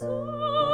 so